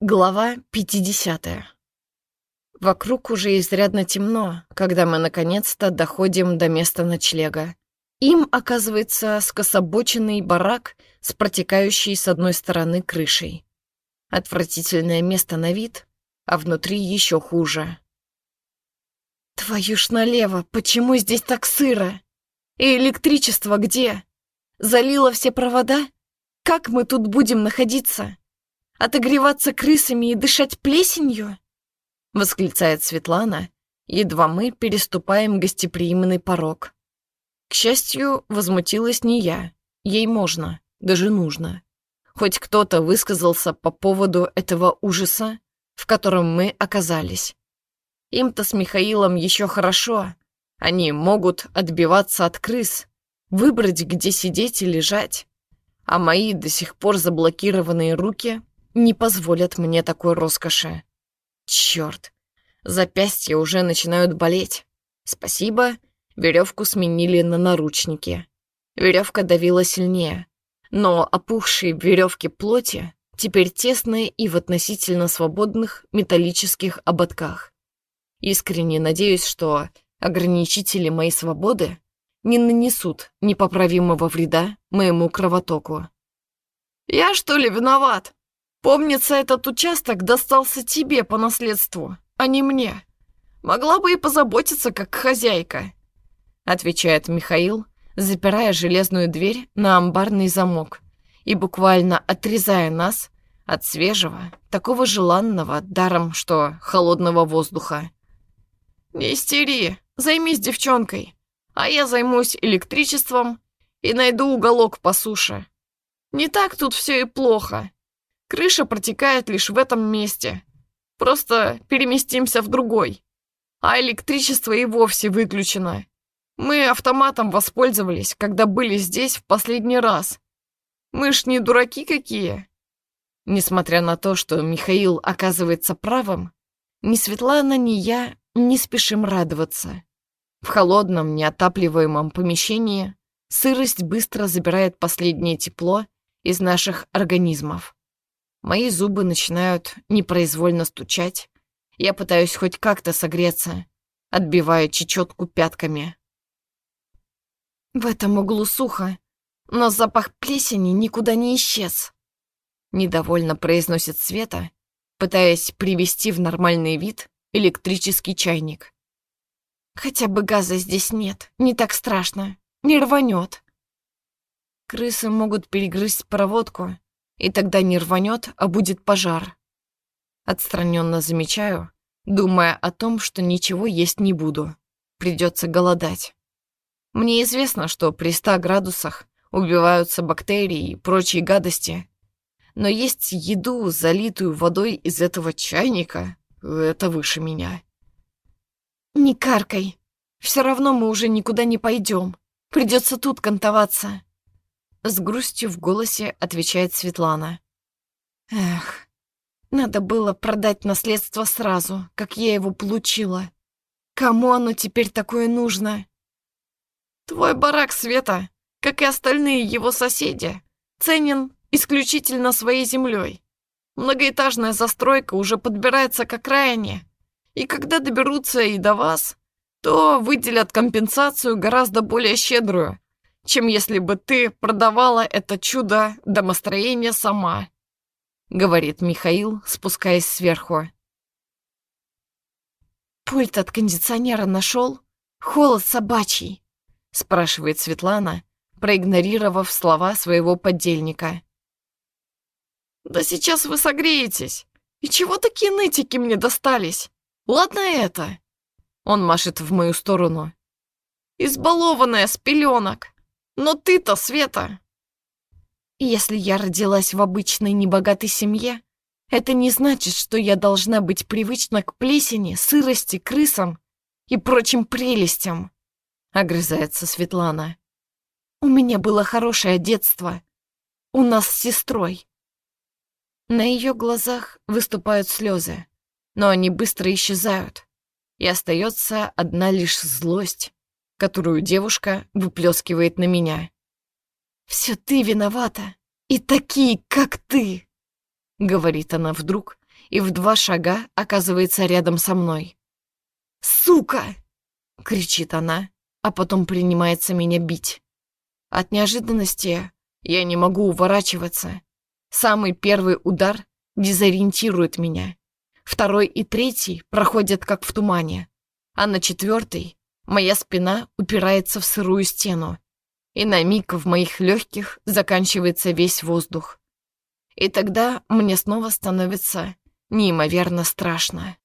Глава 50. Вокруг уже изрядно темно, когда мы наконец-то доходим до места ночлега. Им оказывается скособоченный барак с протекающей с одной стороны крышей. Отвратительное место на вид, а внутри еще хуже. Твою ж налево, почему здесь так сыро? И электричество где? Залило все провода? Как мы тут будем находиться? Отогреваться крысами и дышать плесенью?» Восклицает Светлана, едва мы переступаем гостеприимный порог. К счастью, возмутилась не я. Ей можно, даже нужно. Хоть кто-то высказался по поводу этого ужаса, в котором мы оказались. Им-то с Михаилом еще хорошо. Они могут отбиваться от крыс, выбрать, где сидеть и лежать. А мои до сих пор заблокированные руки не позволят мне такой роскоши. Черт, запястья уже начинают болеть. Спасибо, веревку сменили на наручники. Веревка давила сильнее, но опухшие в веревке плоти теперь тесные и в относительно свободных металлических ободках. Искренне надеюсь, что ограничители моей свободы не нанесут непоправимого вреда моему кровотоку. «Я что ли виноват?» Помнится, этот участок достался тебе по наследству, а не мне. Могла бы и позаботиться, как хозяйка», — отвечает Михаил, запирая железную дверь на амбарный замок и буквально отрезая нас от свежего, такого желанного, даром что холодного воздуха. «Не истери, займись девчонкой, а я займусь электричеством и найду уголок по суше. Не так тут все и плохо. Крыша протекает лишь в этом месте. Просто переместимся в другой. А электричество и вовсе выключено. Мы автоматом воспользовались, когда были здесь в последний раз. Мы ж не дураки какие. Несмотря на то, что Михаил оказывается правым, ни Светлана, ни я не спешим радоваться. В холодном, неотапливаемом помещении сырость быстро забирает последнее тепло из наших организмов. Мои зубы начинают непроизвольно стучать. Я пытаюсь хоть как-то согреться, отбивая чечетку пятками. В этом углу сухо, но запах плесени никуда не исчез. Недовольно произносит Света, пытаясь привести в нормальный вид электрический чайник. Хотя бы газа здесь нет, не так страшно, не рванет. Крысы могут перегрызть проводку, и тогда не рванет, а будет пожар. Отстраненно замечаю, думая о том, что ничего есть не буду. Придется голодать. Мне известно, что при 100 градусах убиваются бактерии и прочие гадости. Но есть еду, залитую водой из этого чайника, это выше меня. «Не каркай. Все равно мы уже никуда не пойдем. Придется тут кантоваться», с грустью в голосе отвечает Светлана. Эх, надо было продать наследство сразу, как я его получила. Кому оно теперь такое нужно? Твой барак, Света, как и остальные его соседи, ценен исключительно своей землей. Многоэтажная застройка уже подбирается к окраине, и когда доберутся и до вас, то выделят компенсацию гораздо более щедрую, чем если бы ты продавала это чудо домостроения сама», — говорит Михаил, спускаясь сверху. «Пульт от кондиционера нашел? Холод собачий», — спрашивает Светлана, проигнорировав слова своего подельника. «Да сейчас вы согреетесь. И чего такие нытики мне достались? Ладно это?» Он машет в мою сторону. «Избалованная с пеленок. Но ты-то, Света...» «Если я родилась в обычной небогатой семье, это не значит, что я должна быть привычна к плесени, сырости, крысам и прочим прелестям», — огрызается Светлана. «У меня было хорошее детство. У нас с сестрой». На ее глазах выступают слезы, но они быстро исчезают, и остается одна лишь злость которую девушка выплескивает на меня. «Все ты виновата, и такие, как ты!» Говорит она вдруг, и в два шага оказывается рядом со мной. «Сука!» — кричит она, а потом принимается меня бить. От неожиданности я не могу уворачиваться. Самый первый удар дезориентирует меня. Второй и третий проходят как в тумане. А на четвертый моя спина упирается в сырую стену. И на миг в моих легких заканчивается весь воздух. И тогда мне снова становится неимоверно страшно.